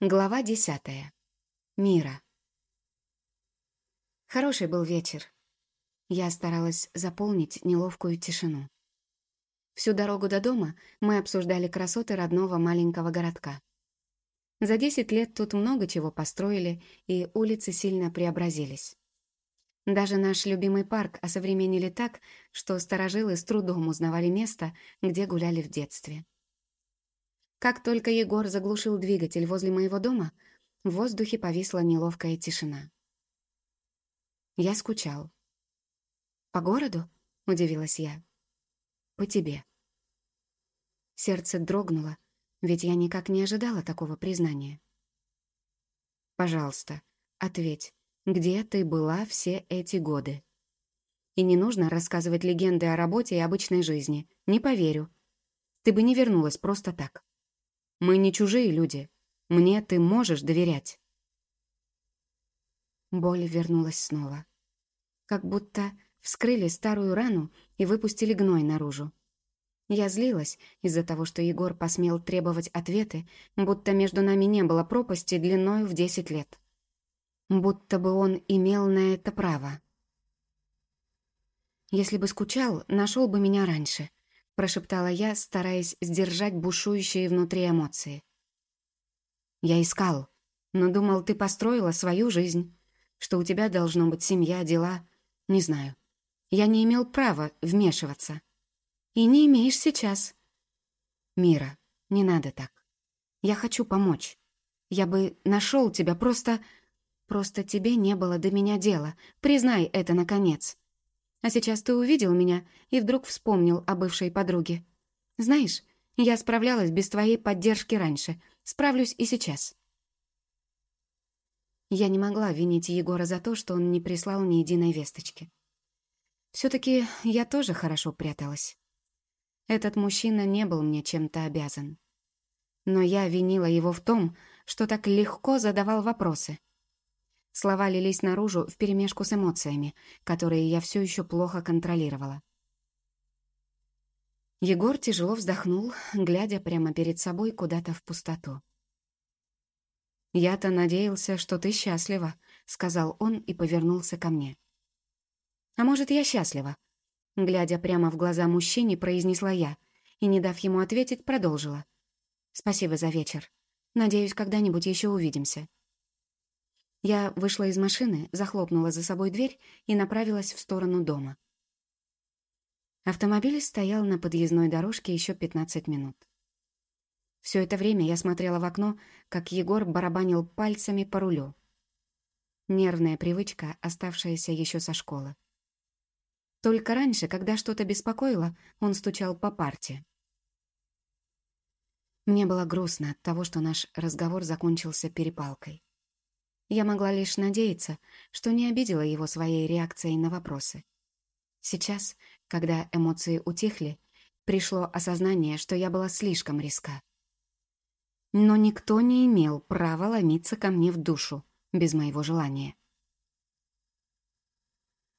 Глава десятая. Мира. Хороший был вечер. Я старалась заполнить неловкую тишину. Всю дорогу до дома мы обсуждали красоты родного маленького городка. За десять лет тут много чего построили, и улицы сильно преобразились. Даже наш любимый парк осовременили так, что старожилы с трудом узнавали место, где гуляли в детстве. Как только Егор заглушил двигатель возле моего дома, в воздухе повисла неловкая тишина. Я скучал. «По городу?» — удивилась я. «По тебе». Сердце дрогнуло, ведь я никак не ожидала такого признания. «Пожалуйста, ответь, где ты была все эти годы?» И не нужно рассказывать легенды о работе и обычной жизни. Не поверю. Ты бы не вернулась просто так. Мы не чужие люди. Мне ты можешь доверять». Боль вернулась снова. Как будто вскрыли старую рану и выпустили гной наружу. Я злилась из-за того, что Егор посмел требовать ответы, будто между нами не было пропасти длиною в десять лет. Будто бы он имел на это право. Если бы скучал, нашел бы меня раньше, прошептала я, стараясь сдержать бушующие внутри эмоции. «Я искал, но думал, ты построила свою жизнь, что у тебя должно быть семья, дела. Не знаю. Я не имел права вмешиваться. И не имеешь сейчас. Мира, не надо так. Я хочу помочь. Я бы нашел тебя, просто... Просто тебе не было до меня дела. Признай это, наконец. А сейчас ты увидел меня и вдруг вспомнил о бывшей подруге. Знаешь, я справлялась без твоей поддержки раньше. Справлюсь и сейчас. Я не могла винить Егора за то, что он не прислал ни единой весточки. Все-таки я тоже хорошо пряталась. Этот мужчина не был мне чем-то обязан. Но я винила его в том, что так легко задавал вопросы — Слова лились наружу вперемешку с эмоциями, которые я все еще плохо контролировала. Егор тяжело вздохнул, глядя прямо перед собой куда-то в пустоту. «Я-то надеялся, что ты счастлива», — сказал он и повернулся ко мне. «А может, я счастлива?» Глядя прямо в глаза мужчине, произнесла я и, не дав ему ответить, продолжила. «Спасибо за вечер. Надеюсь, когда-нибудь еще увидимся». Я вышла из машины, захлопнула за собой дверь и направилась в сторону дома. Автомобиль стоял на подъездной дорожке еще 15 минут. Все это время я смотрела в окно, как Егор барабанил пальцами по рулю. Нервная привычка, оставшаяся еще со школы. Только раньше, когда что-то беспокоило, он стучал по парте. Мне было грустно от того, что наш разговор закончился перепалкой. Я могла лишь надеяться, что не обидела его своей реакцией на вопросы. Сейчас, когда эмоции утихли, пришло осознание, что я была слишком риска. Но никто не имел права ломиться ко мне в душу без моего желания.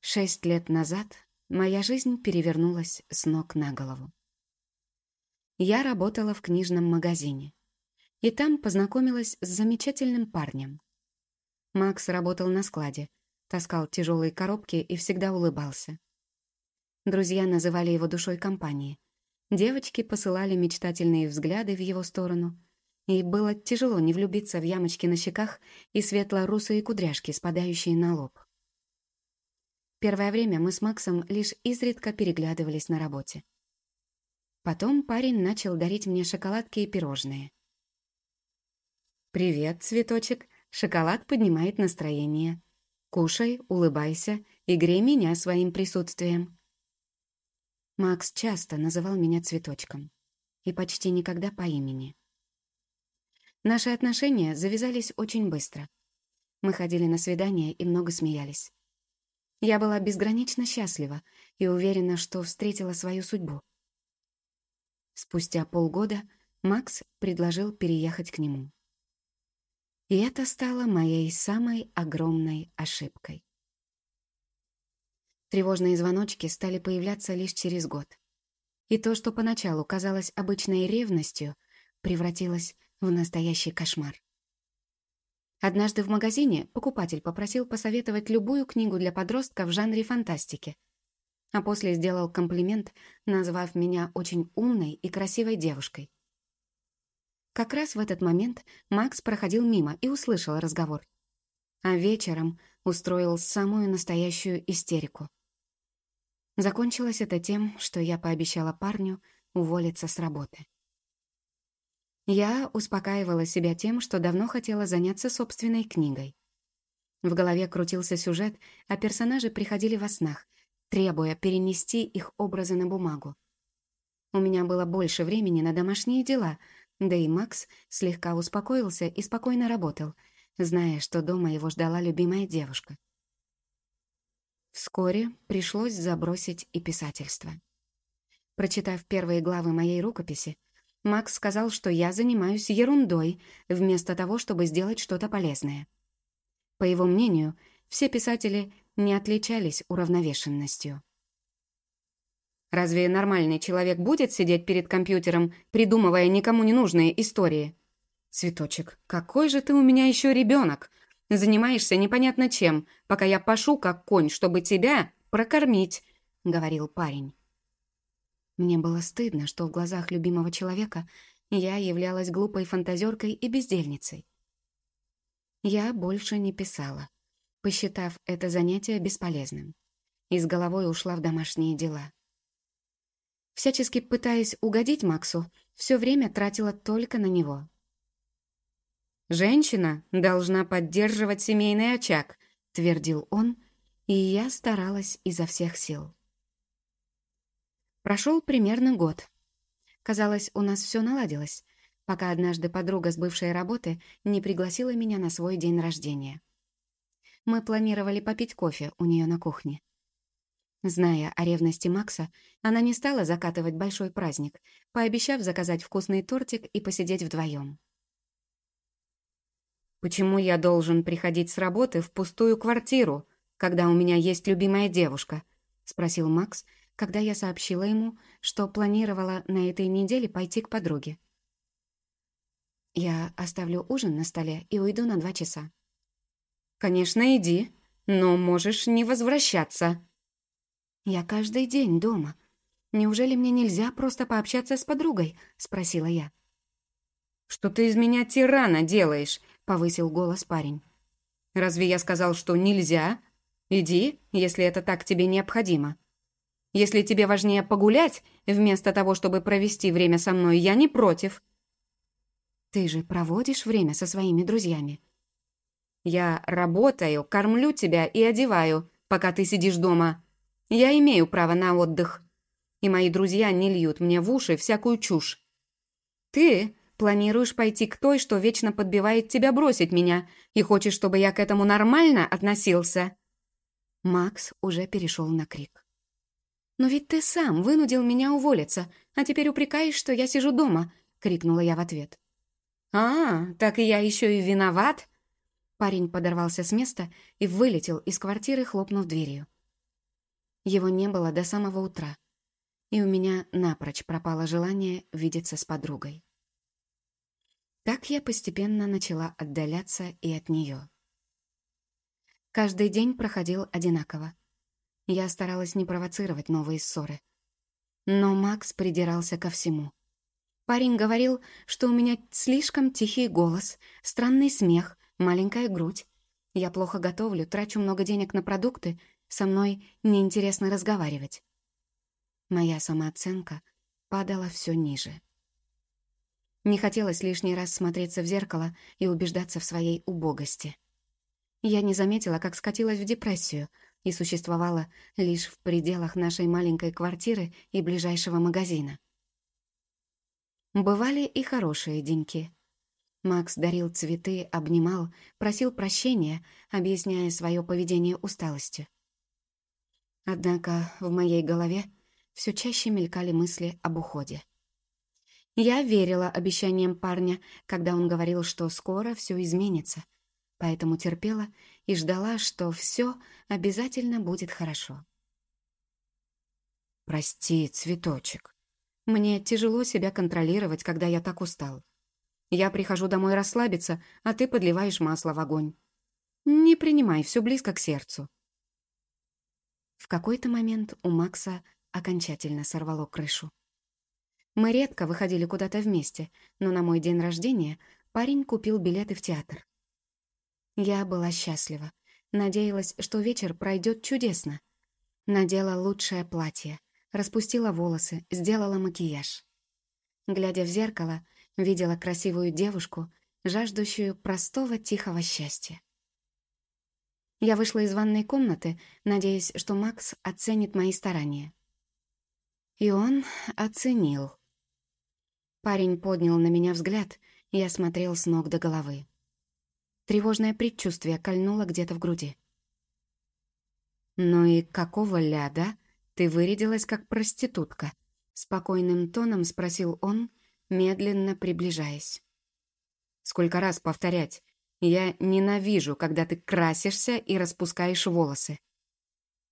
Шесть лет назад моя жизнь перевернулась с ног на голову. Я работала в книжном магазине, и там познакомилась с замечательным парнем. Макс работал на складе, таскал тяжелые коробки и всегда улыбался. Друзья называли его душой компании. Девочки посылали мечтательные взгляды в его сторону, и было тяжело не влюбиться в ямочки на щеках и светло-русые кудряшки, спадающие на лоб. Первое время мы с Максом лишь изредка переглядывались на работе. Потом парень начал дарить мне шоколадки и пирожные. «Привет, цветочек!» Шоколад поднимает настроение. Кушай, улыбайся и грей меня своим присутствием. Макс часто называл меня цветочком. И почти никогда по имени. Наши отношения завязались очень быстро. Мы ходили на свидания и много смеялись. Я была безгранично счастлива и уверена, что встретила свою судьбу. Спустя полгода Макс предложил переехать к нему. И это стало моей самой огромной ошибкой. Тревожные звоночки стали появляться лишь через год. И то, что поначалу казалось обычной ревностью, превратилось в настоящий кошмар. Однажды в магазине покупатель попросил посоветовать любую книгу для подростка в жанре фантастики. А после сделал комплимент, назвав меня очень умной и красивой девушкой. Как раз в этот момент Макс проходил мимо и услышал разговор. А вечером устроил самую настоящую истерику. Закончилось это тем, что я пообещала парню уволиться с работы. Я успокаивала себя тем, что давно хотела заняться собственной книгой. В голове крутился сюжет, а персонажи приходили во снах, требуя перенести их образы на бумагу. У меня было больше времени на домашние дела, да и Макс слегка успокоился и спокойно работал, зная, что дома его ждала любимая девушка. Вскоре пришлось забросить и писательство. Прочитав первые главы моей рукописи, Макс сказал, что я занимаюсь ерундой, вместо того, чтобы сделать что-то полезное. По его мнению, все писатели не отличались уравновешенностью. Разве нормальный человек будет сидеть перед компьютером, придумывая никому не нужные истории? Цветочек, какой же ты у меня еще ребенок? Занимаешься непонятно чем, пока я пашу как конь, чтобы тебя прокормить, говорил парень. Мне было стыдно, что в глазах любимого человека я являлась глупой фантазеркой и бездельницей. Я больше не писала, посчитав это занятие бесполезным, и с головой ушла в домашние дела. Всячески пытаясь угодить Максу, все время тратила только на него. «Женщина должна поддерживать семейный очаг», — твердил он, и я старалась изо всех сил. Прошел примерно год. Казалось, у нас все наладилось, пока однажды подруга с бывшей работы не пригласила меня на свой день рождения. Мы планировали попить кофе у нее на кухне. Зная о ревности Макса, она не стала закатывать большой праздник, пообещав заказать вкусный тортик и посидеть вдвоем. «Почему я должен приходить с работы в пустую квартиру, когда у меня есть любимая девушка?» — спросил Макс, когда я сообщила ему, что планировала на этой неделе пойти к подруге. «Я оставлю ужин на столе и уйду на два часа». «Конечно, иди, но можешь не возвращаться». «Я каждый день дома. Неужели мне нельзя просто пообщаться с подругой?» — спросила я. «Что ты из меня тирана делаешь?» — повысил голос парень. «Разве я сказал, что нельзя? Иди, если это так тебе необходимо». Если тебе важнее погулять, вместо того, чтобы провести время со мной, я не против». «Ты же проводишь время со своими друзьями?» «Я работаю, кормлю тебя и одеваю, пока ты сидишь дома. Я имею право на отдых. И мои друзья не льют мне в уши всякую чушь. Ты планируешь пойти к той, что вечно подбивает тебя бросить меня, и хочешь, чтобы я к этому нормально относился?» Макс уже перешел на крик. «Но ведь ты сам вынудил меня уволиться, а теперь упрекаешь, что я сижу дома», — крикнула я в ответ. «А, так и я еще и виноват?» Парень подорвался с места и вылетел из квартиры, хлопнув дверью. Его не было до самого утра, и у меня напрочь пропало желание видеться с подругой. Так я постепенно начала отдаляться и от нее. Каждый день проходил одинаково. Я старалась не провоцировать новые ссоры. Но Макс придирался ко всему. Парень говорил, что у меня слишком тихий голос, странный смех, маленькая грудь. Я плохо готовлю, трачу много денег на продукты, со мной неинтересно разговаривать. Моя самооценка падала все ниже. Не хотелось лишний раз смотреться в зеркало и убеждаться в своей убогости. Я не заметила, как скатилась в депрессию — и существовала лишь в пределах нашей маленькой квартиры и ближайшего магазина. Бывали и хорошие деньки. Макс дарил цветы, обнимал, просил прощения, объясняя свое поведение усталостью. Однако в моей голове все чаще мелькали мысли об уходе. Я верила обещаниям парня, когда он говорил, что скоро все изменится, поэтому терпела и ждала, что все обязательно будет хорошо. «Прости, цветочек. Мне тяжело себя контролировать, когда я так устал. Я прихожу домой расслабиться, а ты подливаешь масло в огонь. Не принимай, все близко к сердцу». В какой-то момент у Макса окончательно сорвало крышу. Мы редко выходили куда-то вместе, но на мой день рождения парень купил билеты в театр. Я была счастлива. Надеялась, что вечер пройдет чудесно. Надела лучшее платье, распустила волосы, сделала макияж. Глядя в зеркало, видела красивую девушку, жаждущую простого тихого счастья. Я вышла из ванной комнаты, надеясь, что Макс оценит мои старания. И он оценил. Парень поднял на меня взгляд, и я смотрел с ног до головы. Тревожное предчувствие кольнуло где-то в груди. «Ну и какого ляда ты вырядилась как проститутка?» Спокойным тоном спросил он, медленно приближаясь. «Сколько раз повторять? Я ненавижу, когда ты красишься и распускаешь волосы.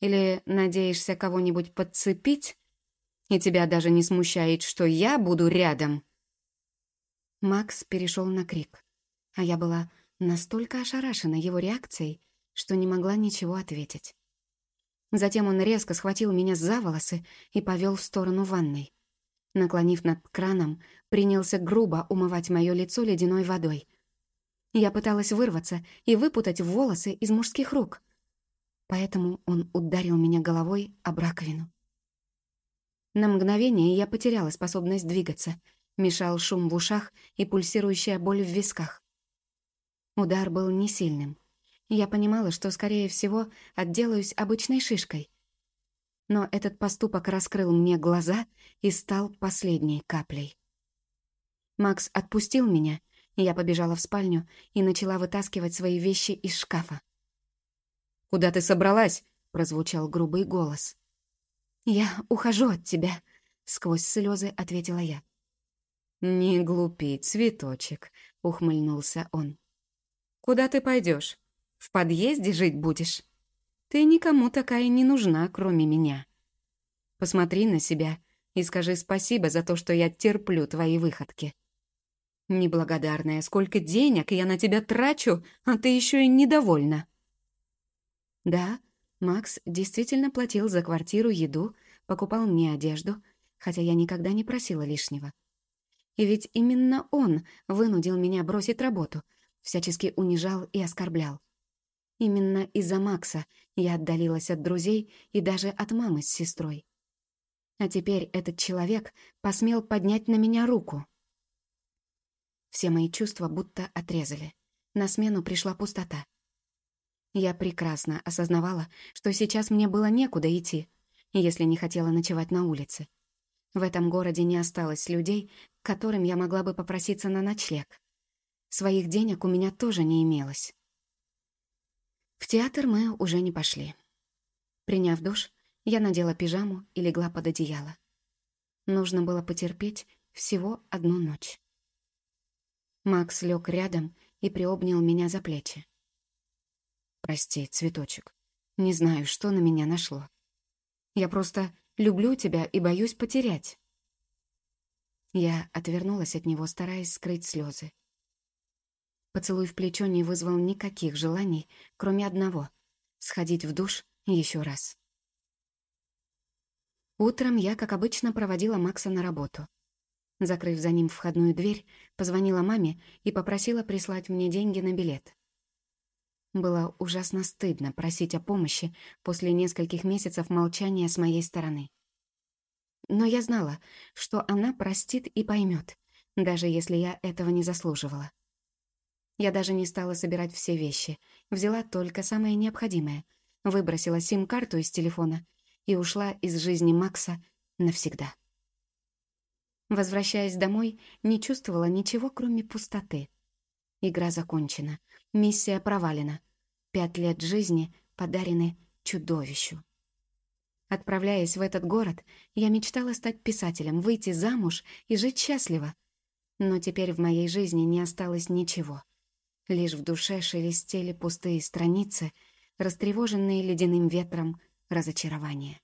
Или надеешься кого-нибудь подцепить, и тебя даже не смущает, что я буду рядом?» Макс перешел на крик, а я была настолько ошарашена его реакцией, что не могла ничего ответить. Затем он резко схватил меня за волосы и повел в сторону ванной. Наклонив над краном, принялся грубо умывать мое лицо ледяной водой. Я пыталась вырваться и выпутать волосы из мужских рук. Поэтому он ударил меня головой об раковину. На мгновение я потеряла способность двигаться. Мешал шум в ушах и пульсирующая боль в висках. Удар был не сильным. Я понимала, что, скорее всего, отделаюсь обычной шишкой. Но этот поступок раскрыл мне глаза и стал последней каплей. Макс отпустил меня, я побежала в спальню и начала вытаскивать свои вещи из шкафа. «Куда ты собралась?» — прозвучал грубый голос. «Я ухожу от тебя», — сквозь слезы ответила я. «Не глупи, цветочек», — ухмыльнулся он. Куда ты пойдешь? В подъезде жить будешь? Ты никому такая не нужна, кроме меня. Посмотри на себя и скажи спасибо за то, что я терплю твои выходки. Неблагодарная, сколько денег я на тебя трачу, а ты еще и недовольна. Да, Макс действительно платил за квартиру, еду, покупал мне одежду, хотя я никогда не просила лишнего. И ведь именно он вынудил меня бросить работу — всячески унижал и оскорблял. Именно из-за Макса я отдалилась от друзей и даже от мамы с сестрой. А теперь этот человек посмел поднять на меня руку. Все мои чувства будто отрезали. На смену пришла пустота. Я прекрасно осознавала, что сейчас мне было некуда идти, если не хотела ночевать на улице. В этом городе не осталось людей, которым я могла бы попроситься на ночлег. Своих денег у меня тоже не имелось. В театр мы уже не пошли. Приняв душ, я надела пижаму и легла под одеяло. Нужно было потерпеть всего одну ночь. Макс лег рядом и приобнял меня за плечи. «Прости, цветочек. Не знаю, что на меня нашло. Я просто люблю тебя и боюсь потерять». Я отвернулась от него, стараясь скрыть слезы. Поцелуй в плечо не вызвал никаких желаний, кроме одного — сходить в душ еще раз. Утром я, как обычно, проводила Макса на работу. Закрыв за ним входную дверь, позвонила маме и попросила прислать мне деньги на билет. Было ужасно стыдно просить о помощи после нескольких месяцев молчания с моей стороны. Но я знала, что она простит и поймет, даже если я этого не заслуживала. Я даже не стала собирать все вещи. Взяла только самое необходимое. Выбросила сим-карту из телефона и ушла из жизни Макса навсегда. Возвращаясь домой, не чувствовала ничего, кроме пустоты. Игра закончена. Миссия провалена. Пять лет жизни подарены чудовищу. Отправляясь в этот город, я мечтала стать писателем, выйти замуж и жить счастливо. Но теперь в моей жизни не осталось ничего. Лишь в душе шелестели пустые страницы, растревоженные ледяным ветром разочарования.